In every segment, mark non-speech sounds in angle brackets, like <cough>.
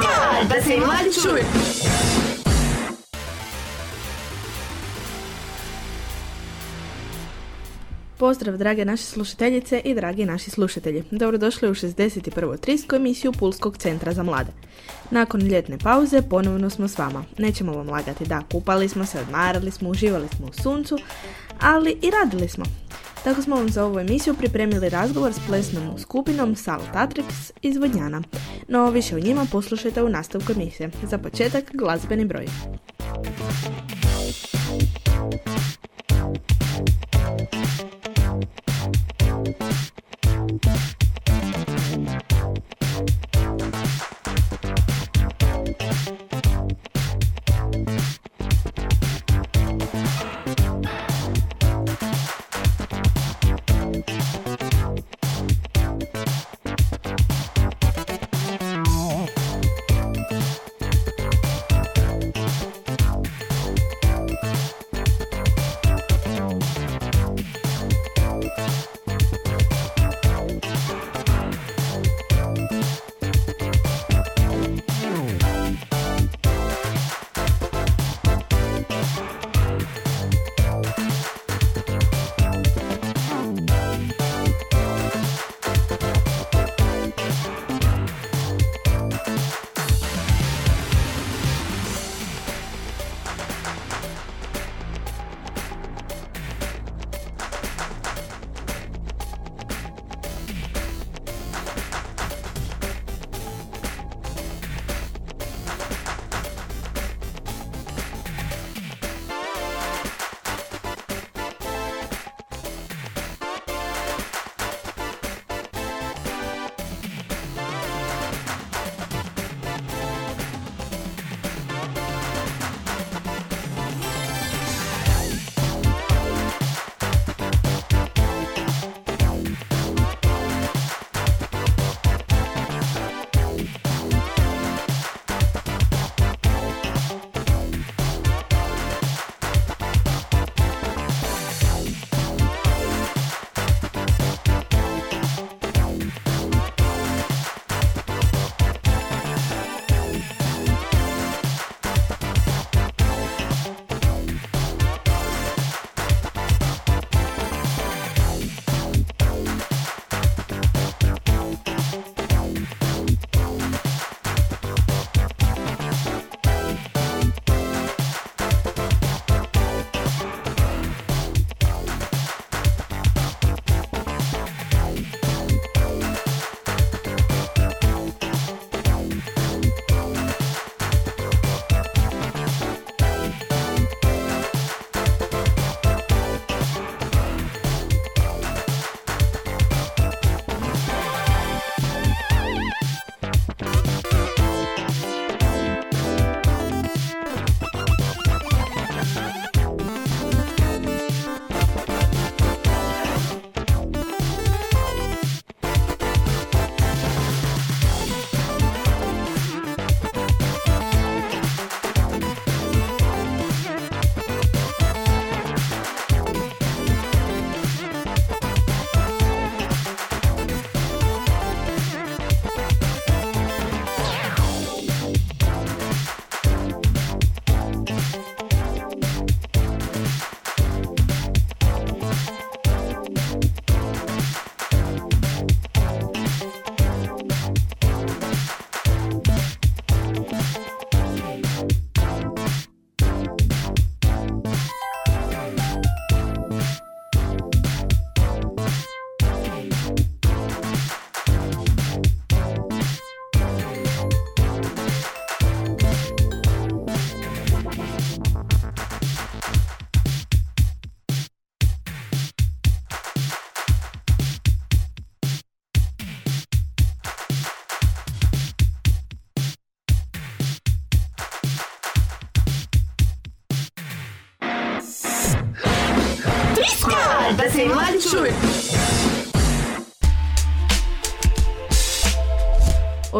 Da. Pozdrav drage naše slušateljice i dragi naši slušatelji. Dobrodošli u 61. trisku emisiju Pulskog centra za mlade. Nakon ljetne pauze ponovno smo s vama. Nećemo vam lagati da kupali smo se, odmarali smo, uživali smo u suncu, ali i radili smo. Tako smo vam za ovu emisiju pripremili razgovor s plesnom skupinom Sal Tatrix iz Vodnjana. No više o njima poslušajte u nastavku emisije. Za početak glazbeni broj.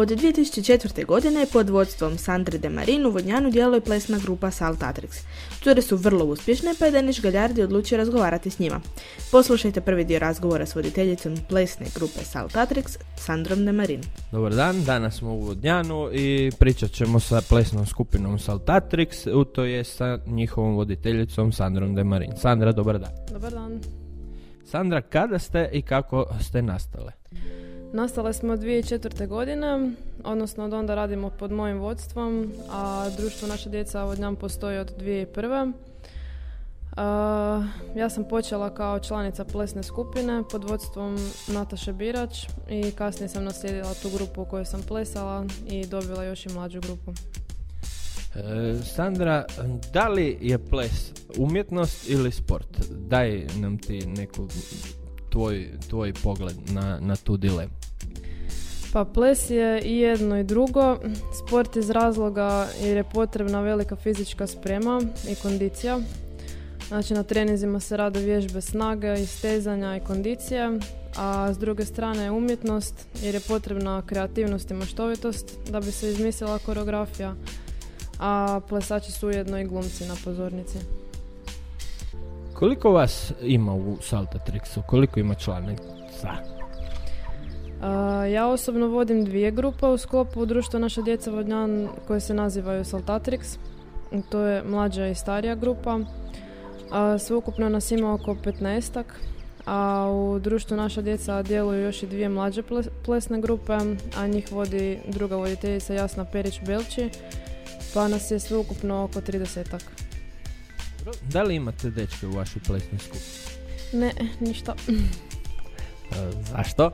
Od 2004. godine pod vodstvom Sandre de Marin u Vodnjanu djeluje plesna grupa Saltatrix. Cure su vrlo uspješne pa je Deniš Galjardi odlučio razgovarati s njima. Poslušajte prvi dio razgovora s voditeljicom plesne grupe Saltatrix, Sandrom de Marin. Dobar dan, danas smo u Vodnjanu i pričat ćemo sa plesnom skupinom Saltatrix, u to je sa njihovom voditeljicom Sandrom de Marin. Sandra, dobar dan. Dobar dan. Sandra, kada ste i kako ste nastale? Nastale smo 2004. godine, odnosno od onda radimo pod mojim vodstvom, a društvo Naša djeca od njam postoji od 2001. Uh, ja sam počela kao članica plesne skupine pod vodstvom Nataše Birač i kasnije sam naslijedila tu grupu u kojoj sam plesala i dobila još i mlađu grupu. E, Sandra, da li je ples umjetnost ili sport? Daj nam ti neku tvoj, tvoj pogled na, na tu dilemu. Pa ples je i jedno i drugo. Sport iz razloga jer je potrebna velika fizička sprema i kondicija. Znači na trenizima se rade vježbe snage, istezanja i kondicije, a s druge strane je umjetnost jer je potrebna kreativnost i maštovitost da bi se izmislila koreografija, a plesači su ujedno i glumci na pozornici. Koliko vas ima u Saltatrixu? Koliko ima članica? ja osobno vodim dvije grupe u sklopu društva Naša djeca Vodnjan koje se nazivaju Saltatrix. To je mlađa i starija grupa. A, sveukupno nas ima oko 15 a u društvu Naša djeca djeluju još i dvije mlađe plesne grupe, a njih vodi druga voditeljica Jasna Perić-Belči, pa nas je sveukupno oko 30 Da li imate dečke u vašoj plesnoj skupini? Ne, ništa. zašto?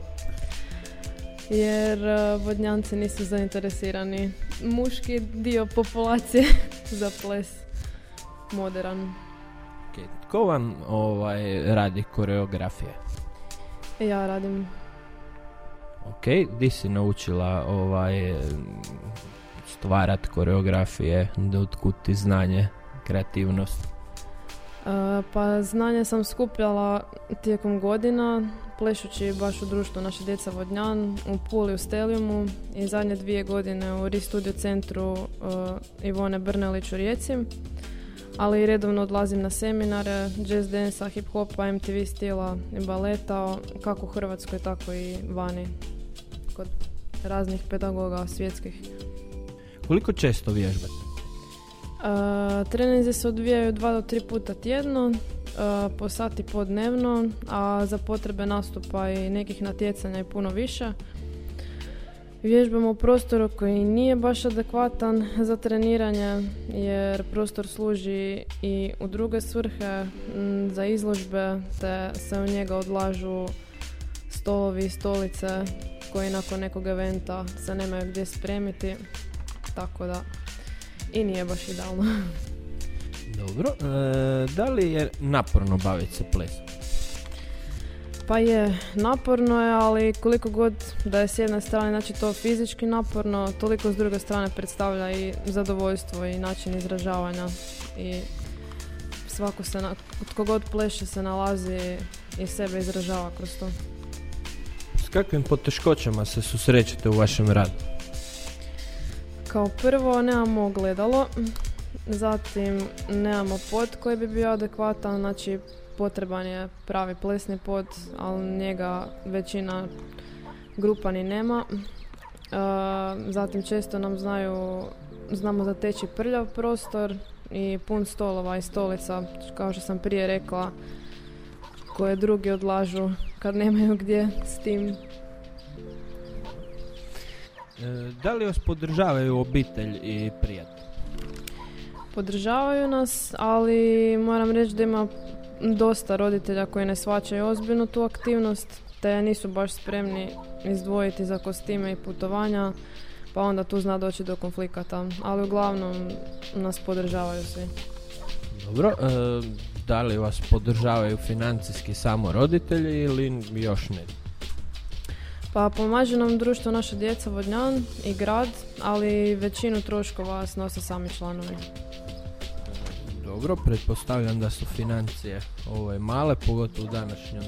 jer e, vodnjanci nisu zainteresirani. Muški dio populacije <laughs> za ples modern. Okay. Tko vam ovaj, radi koreografije? Ja radim. Ok, di si naučila ovaj, stvarat koreografije, da otkud ti znanje, kreativnost? E, pa znanje sam skupljala tijekom godina, plešući baš u društvu Naša djeca Vodnjan, u Puli u Steliumu i zadnje dvije godine u Studio centru uh, Ivone Brnelić u Rijeci. Ali redovno odlazim na seminare, jazz dansa, hip hopa, MTV stila i baleta, kako u Hrvatskoj, tako i vani, kod raznih pedagoga svjetskih. Koliko često vježbate? Uh, se odvijaju dva do tri puta tjedno, po sati po dnevno, a za potrebe nastupa i nekih natjecanja i puno više. Vježbamo u prostoru koji nije baš adekvatan za treniranje jer prostor služi i u druge svrhe za izložbe te se u njega odlažu stolovi i stolice koji nakon nekog eventa se nemaju gdje spremiti tako da i nije baš idealno. Dobro, e, da li je naporno baviti se plesom? Pa je, naporno je, ali koliko god da je s jedne strane znači to fizički naporno, toliko s druge strane predstavlja i zadovoljstvo i način izražavanja i svako se, na, tko god pleše se nalazi i sebe izražava kroz to. S kakvim poteškoćama se susrećete u vašem radu? Kao prvo nemamo gledalo, Zatim nemamo pod koji bi bio adekvatan, znači potreban je pravi plesni pod, ali njega većina grupa ni nema. E, zatim često nam znaju, znamo zateći prljav prostor i pun stolova i stolica, kao što sam prije rekla, koje drugi odlažu kad nemaju gdje s tim. E, da li vas podržavaju obitelj i prijatelj? podržavaju nas, ali moram reći da ima dosta roditelja koji ne shvaćaju ozbiljno tu aktivnost, te nisu baš spremni izdvojiti za kostime i putovanja, pa onda tu zna doći do konflikata, ali uglavnom nas podržavaju svi. Dobro, e, da li vas podržavaju financijski samo roditelji ili još ne? Pa pomaže nam društvo naša djeca Vodnjan i grad, ali većinu troškova snose sami članovi. Dobro, pretpostavljam da su financije ove male, pogotovo u današnjem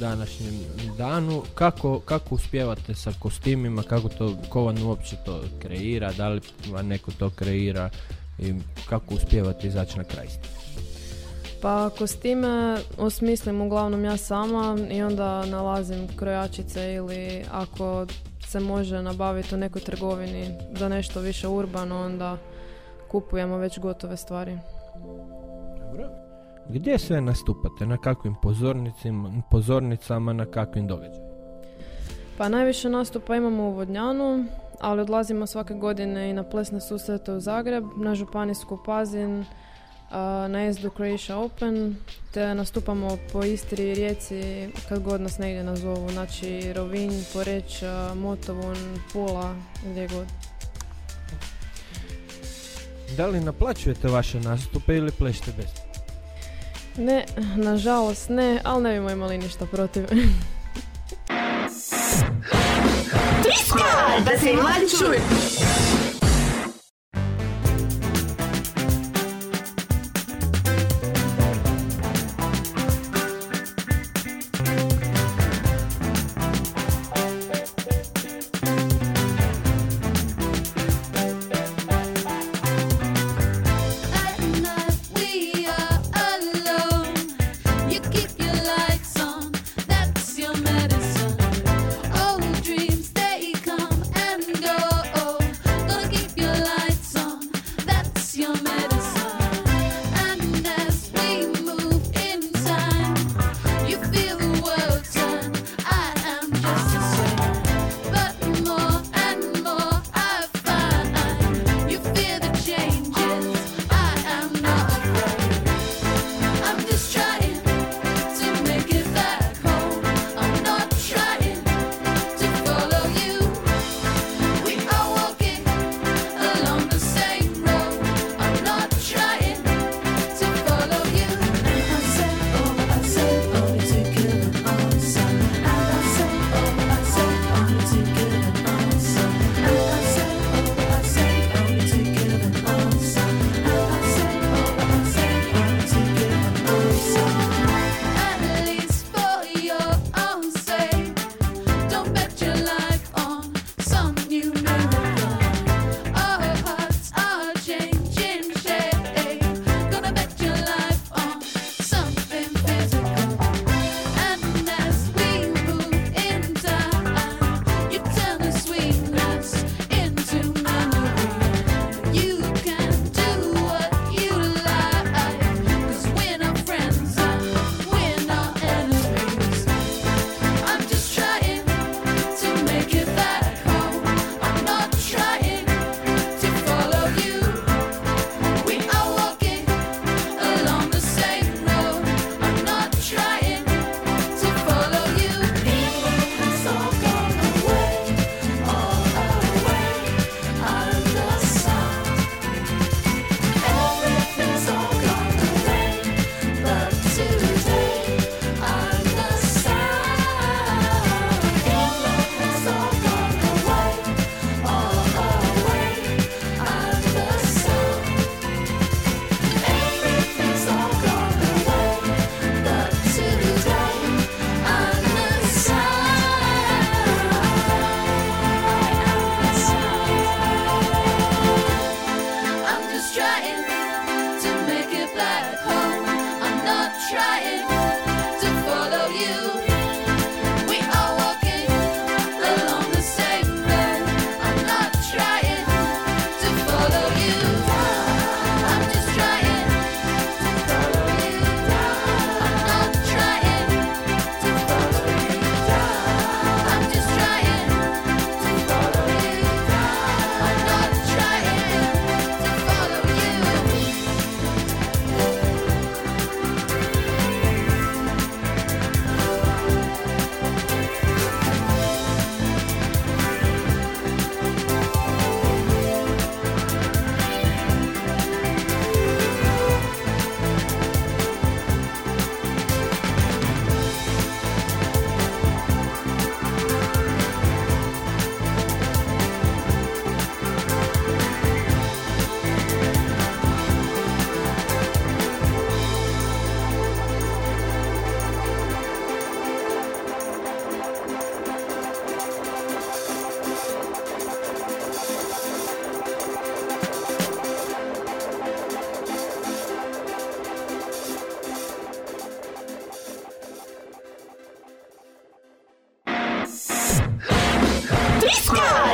današnjem danu. Kako, kako uspijevate sa kostimima, kako to, ko vam uopće to kreira, da li vam neko to kreira i kako uspijevate izaći na kraj? Pa kostime osmislim uglavnom ja sama i onda nalazim krojačice ili ako se može nabaviti u nekoj trgovini za nešto više urbano, onda kupujemo već gotove stvari. Dobro. Gdje sve nastupate? Na kakvim pozornicama, na kakvim događajima? Pa najviše nastupa imamo u Vodnjanu, ali odlazimo svake godine i na plesne susrete u Zagreb, na Županijsku Pazin, na SD Croatia Open, te nastupamo po Istri i Rijeci kad god nas negdje nazovu, znači Rovinj, Poreć, Motovun, Pula, gdje god. Da li naplaćujete vaše nastupe ili plešete bez? Ne, nažalost ne, ali ne bimo imali ništa protiv. Da se mladi čuju.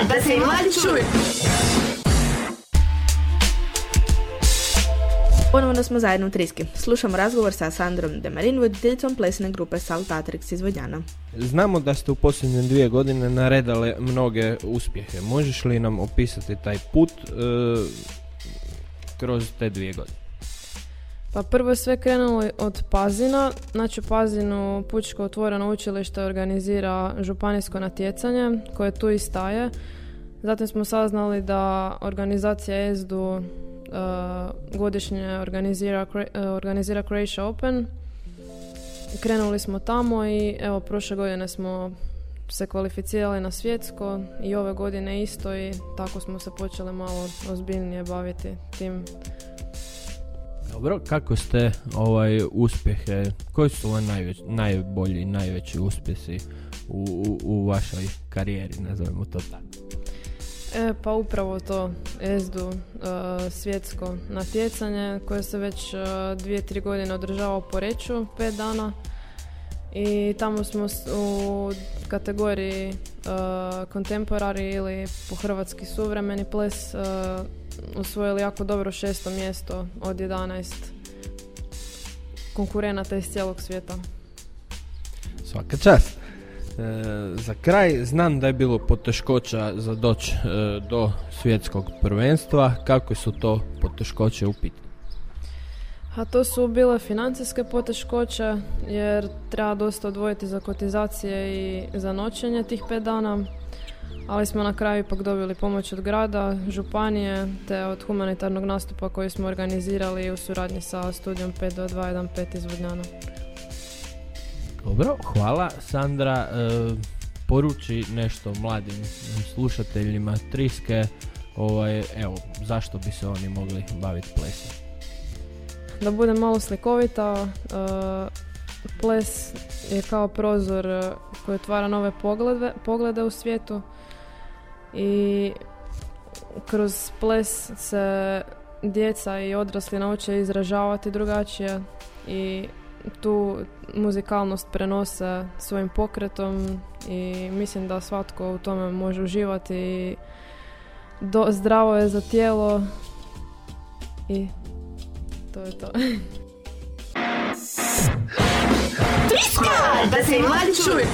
Da se i mladi čuju. Ponovno smo zajedno u Triski. Slušamo razgovor sa Sandrom Demarin, voditeljicom plesne grupe Saltatrix iz Vodnjana. Znamo da ste u posljednje dvije godine naredale mnoge uspjehe. Možeš li nam opisati taj put e, kroz te dvije godine? Pa prvo je sve krenulo od Pazina. Znači u Pazinu Pučko otvoreno učilište organizira županijsko natjecanje koje tu i staje. Zatim smo saznali da organizacija ESDU uh, godišnje organizira, uh, organizira Croatia Open. Krenuli smo tamo i evo prošle godine smo se kvalificirali na svjetsko i ove godine isto i tako smo se počeli malo ozbiljnije baviti tim Dobro, kako ste ovaj uspjehe, koji su vam najveć, najbolji, najveći uspjesi u, u, u vašoj karijeri, nazovemo to tako? E, pa upravo to ESDU e, svjetsko natjecanje koje se već e, dvije, tri godine održava u Poreču, pet dana. I tamo smo u kategoriji e, contemporary ili po hrvatski suvremeni ples e, osvojili jako dobro šesto mjesto od 11 konkurenata iz cijelog svijeta. Svaka čast. E, za kraj, znam da je bilo poteškoća za doći e, do svjetskog prvenstva. Kako su to poteškoće u pitanju? A to su bile financijske poteškoće jer treba dosta odvojiti za kotizacije i za noćenje tih pet dana. Ali smo na kraju ipak dobili pomoć od grada, županije te od humanitarnog nastupa koji smo organizirali u suradnji sa studijom 5 do 215 iz Vodnjana. Dobro, hvala. Sandra, e, poruči nešto mladim slušateljima Triske, ovaj, evo, zašto bi se oni mogli baviti plesom? Da budem malo slikovita, e, ples je kao prozor e, koji otvara nove poglede, poglede u svijetu i kroz ples se djeca i odrasli nauče izražavati drugačije i tu muzikalnost prenose svojim pokretom i mislim da svatko u tome može uživati i do, zdravo je za tijelo i to je to. Da se mladi čuju.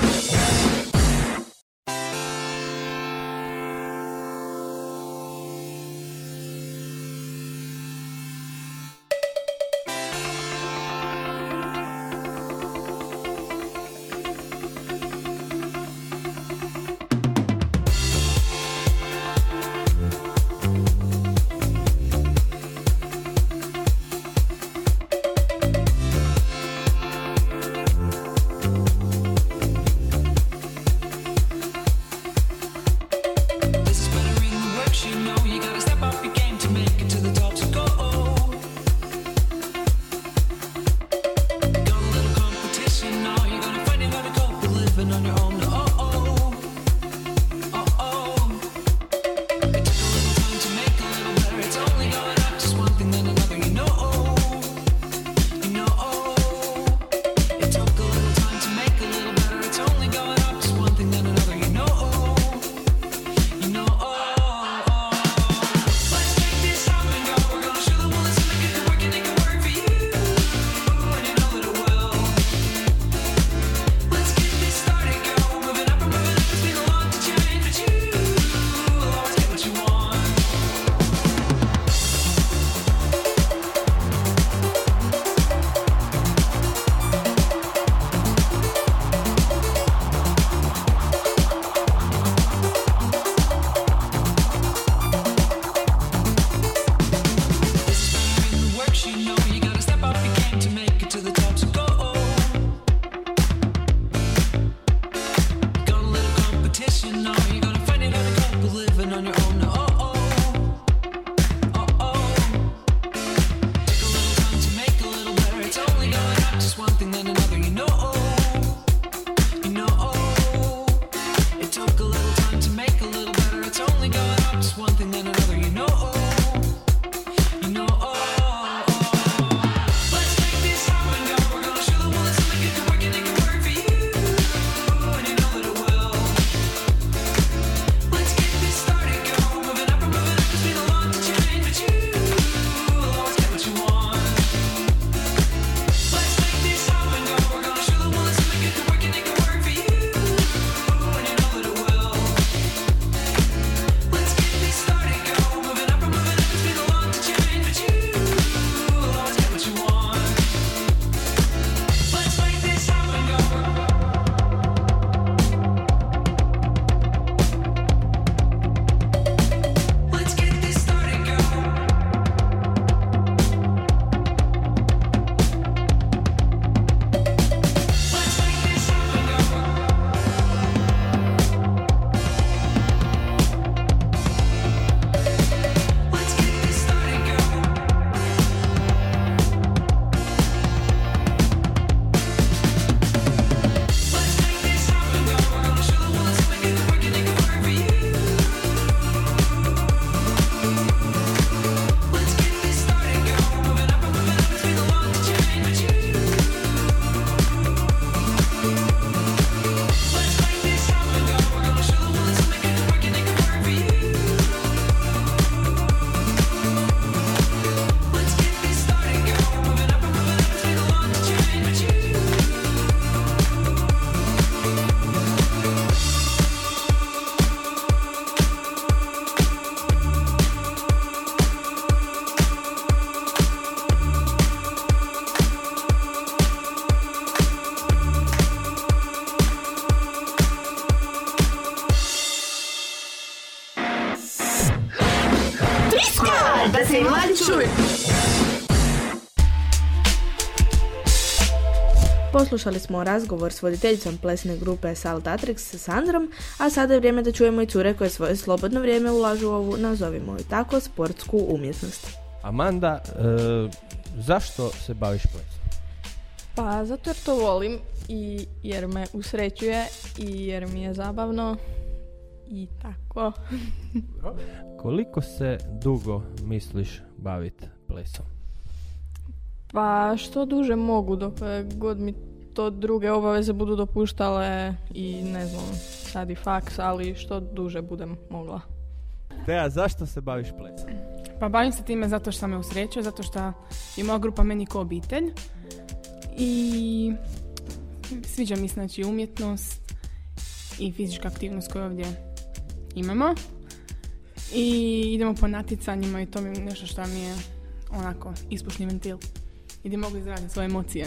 Poslušali smo razgovor s voditeljicom plesne grupe Saltatrix sa Sandrom, a sada je vrijeme da čujemo i cure koje svoje slobodno vrijeme ulažu u ovu, nazovimo ju tako, sportsku umjetnost. Amanda, e, zašto se baviš plesom? Pa zato jer to volim i jer me usrećuje i jer mi je zabavno i tako. Koliko se dugo misliš baviti plesom? Pa što duže mogu dok god mi to druge obaveze budu dopuštale i ne znam, sad i faks, ali što duže budem mogla. Teja, zašto se baviš plesom? Pa bavim se time zato što sam me usrećuje, zato što je moja grupa meni ko obitelj. I sviđa mi znači umjetnost i fizička aktivnost koju ovdje imamo. I idemo po natjecanjima i to mi je nešto što mi je onako ispušni ventil. I gdje mogu izraziti svoje emocije.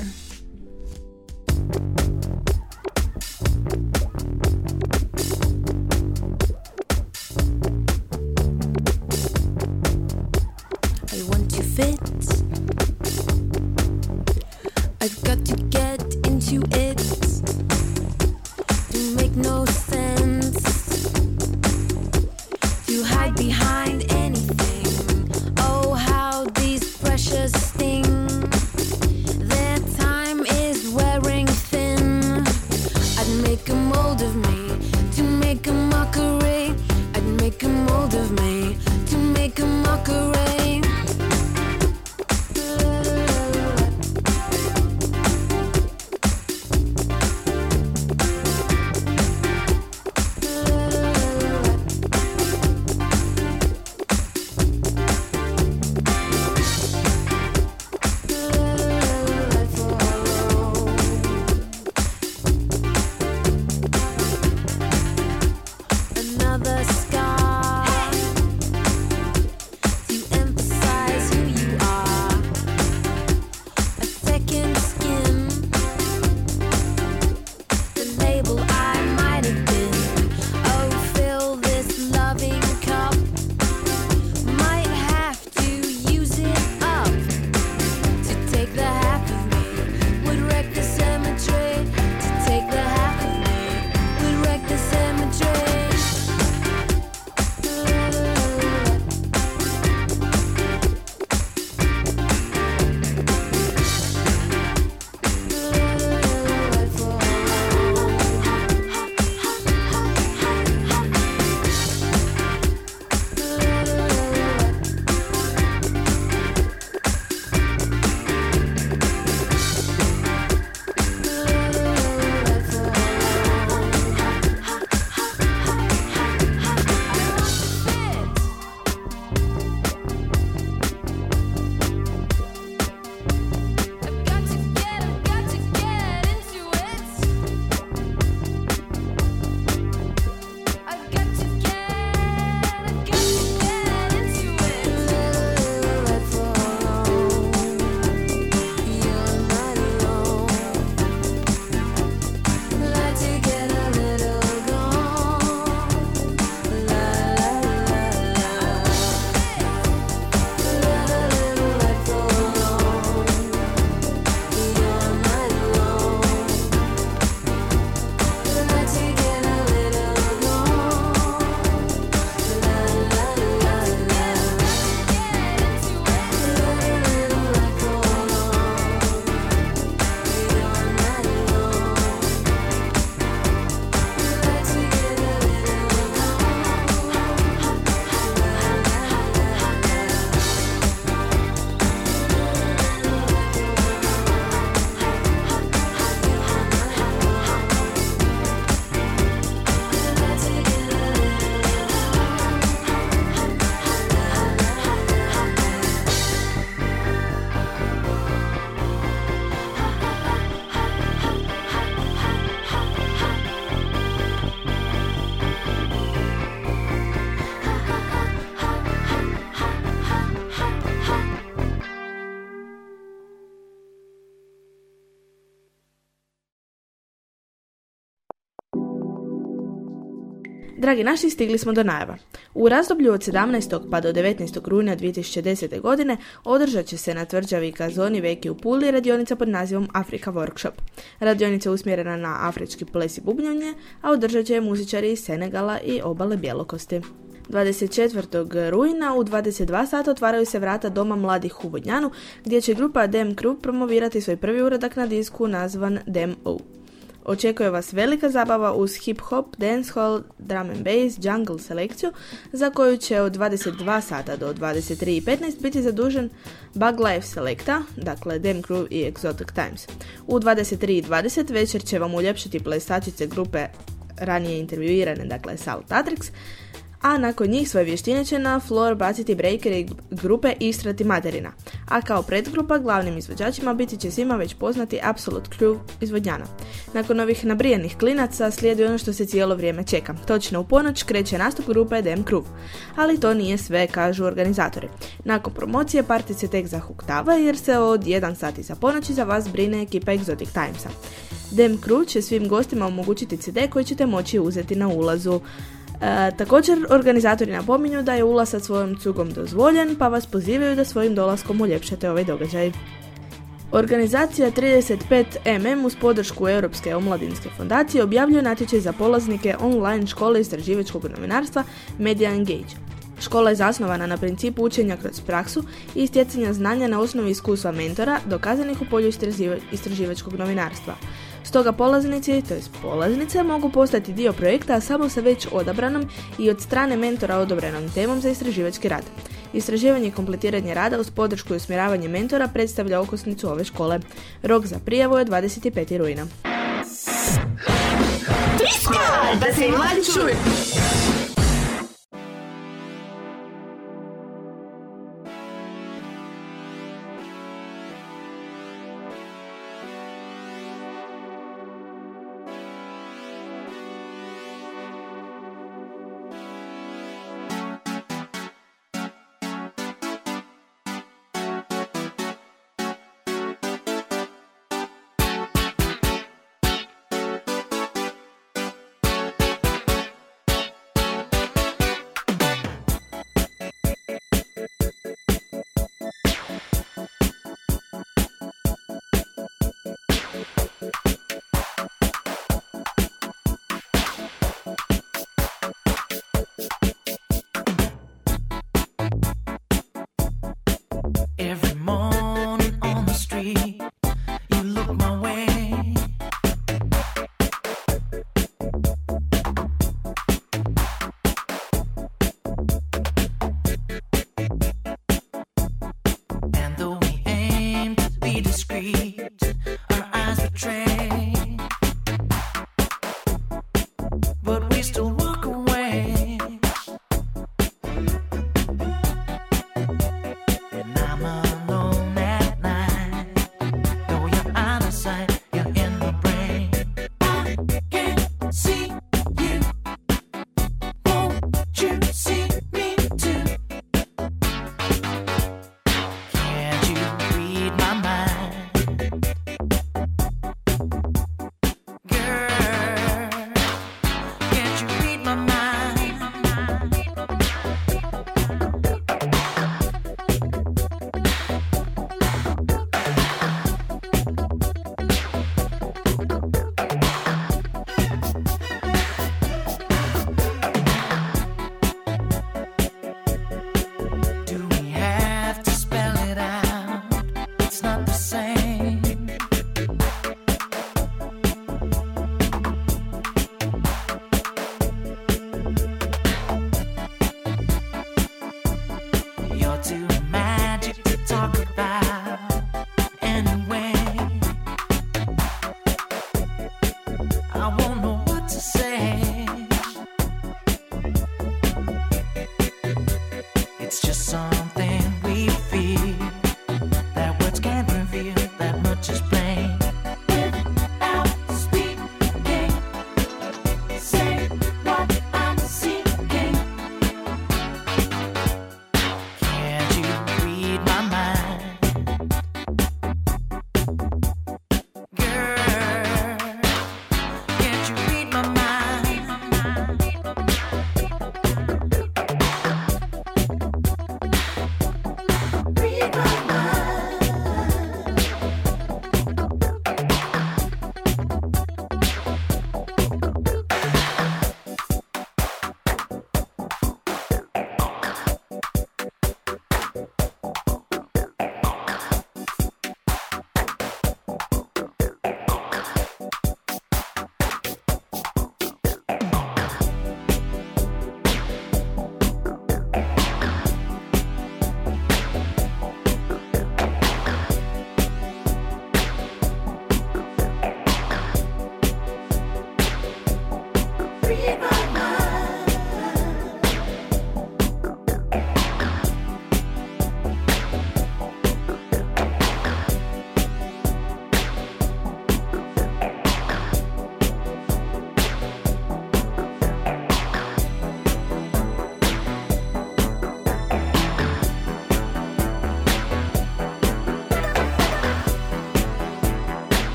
Dragi naši, stigli smo do najava. U razdoblju od 17. pa do 19. rujna 2010. godine održat će se na tvrđavi Kazoni Veki u Puli radionica pod nazivom Afrika Workshop. Radionica je usmjerena na afrički ples i bubnjanje, a održat će je muzičari iz Senegala i obale Bjelokosti. 24. rujna u 22 sata otvaraju se vrata Doma mladih u Vodnjanu, gdje će grupa Dem Crew promovirati svoj prvi uradak na disku nazvan Dem O. Očekuje vas velika zabava uz hip-hop, dancehall, drum and bass, jungle selekciju, za koju će od 22 sata do 23.15 biti zadužen Bug Life Selecta, dakle Dem Crew i Exotic Times. U 23.20 večer će vam uljepšati plesačice grupe ranije intervjuirane, dakle Sal Tatrix, a nakon njih svoje vještine će na floor baciti breakeri grupe Istrati Materina. A kao predgrupa glavnim izvođačima biti će svima već poznati Absolute Crew izvodnjana. Nakon ovih nabrijanih klinaca slijedi ono što se cijelo vrijeme čeka. Točno u ponoć kreće nastup grupe Dem Crew. Ali to nije sve, kažu organizatori. Nakon promocije parti se tek zahuktava jer se od 1 sati za ponoći za vas brine ekipa Exotic Timesa. Dem Crew će svim gostima omogućiti CD koji ćete moći uzeti na ulazu. E, također, organizatori napominju da je ulaz sa svojom cugom dozvoljen, pa vas pozivaju da svojim dolaskom uljepšate ovaj događaj. Organizacija 35MM uz podršku Europske omladinske fondacije objavljuje natječaj za polaznike online škole istraživačkog novinarstva Media Engage. Škola je zasnovana na principu učenja kroz praksu i stjecanja znanja na osnovi iskustva mentora dokazanih u polju istraživa- istraživačkog novinarstva. Stoga polaznici, to polaznice, mogu postati dio projekta samo sa već odabranom i od strane mentora odobrenom temom za istraživački rad. Istraživanje i kompletiranje rada uz podršku i usmjeravanje mentora predstavlja okosnicu ove škole. Rok za prijavu je 25. rujna. Da se.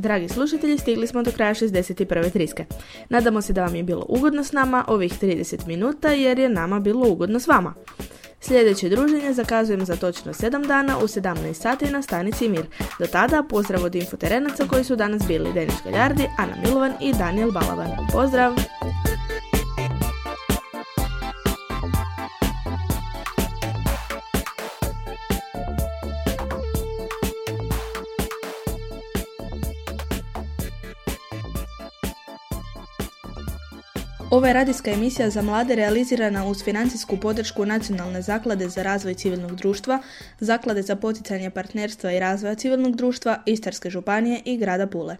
Dragi slušatelji, stigli smo do kraja 61. triske. Nadamo se da vam je bilo ugodno s nama ovih 30 minuta jer je nama bilo ugodno s vama. Sljedeće druženje zakazujemo za točno 7 dana u 17 sati na stanici Mir. Do tada pozdrav od infoterenaca koji su danas bili Denis Galjardi, Ana Milovan i Daniel Balavan. Pozdrav! Ova je radijska emisija za mlade realizirana uz financijsku podršku Nacionalne zaklade za razvoj civilnog društva, Zaklade za poticanje partnerstva i razvoja civilnog društva, Istarske županije i grada Pule.